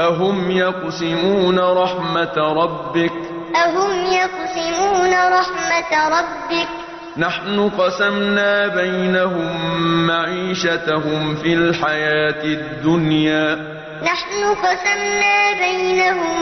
أهم يقسمون رحمة ربك؟ أهم يقسمون رحمة ربك؟ نحن قسمنا بينهم معيشتهم في الحياة الدنيا. نحن قسمنا بينهم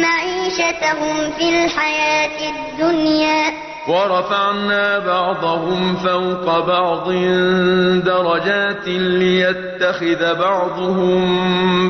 معيشتهم في الحياة الدنيا. ورفعنا بعضهم فوق بعض درجات ليتخذ بعضهم